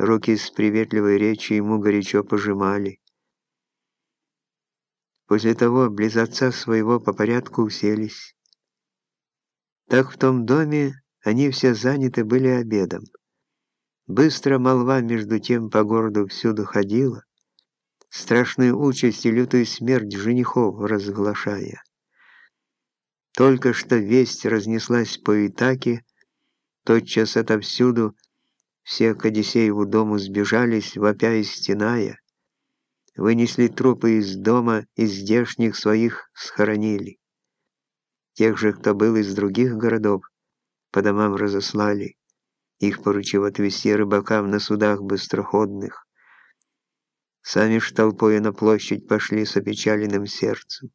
руки с приветливой речью ему горячо пожимали. После того близ отца своего по порядку уселись. Так в том доме они все заняты были обедом. Быстро молва между тем по городу всюду ходила, страшную участь и лютую смерть женихов разглашая. Только что весть разнеслась по Итаке, тотчас отовсюду все к Одиссееву дому сбежались, вопя и стеная, вынесли трупы из дома и здешних своих схоронили. Тех же, кто был из других городов, по домам разослали, их поручив отвезти рыбакам на судах быстроходных. Сами ж толпой на площадь пошли с опечаленным сердцем.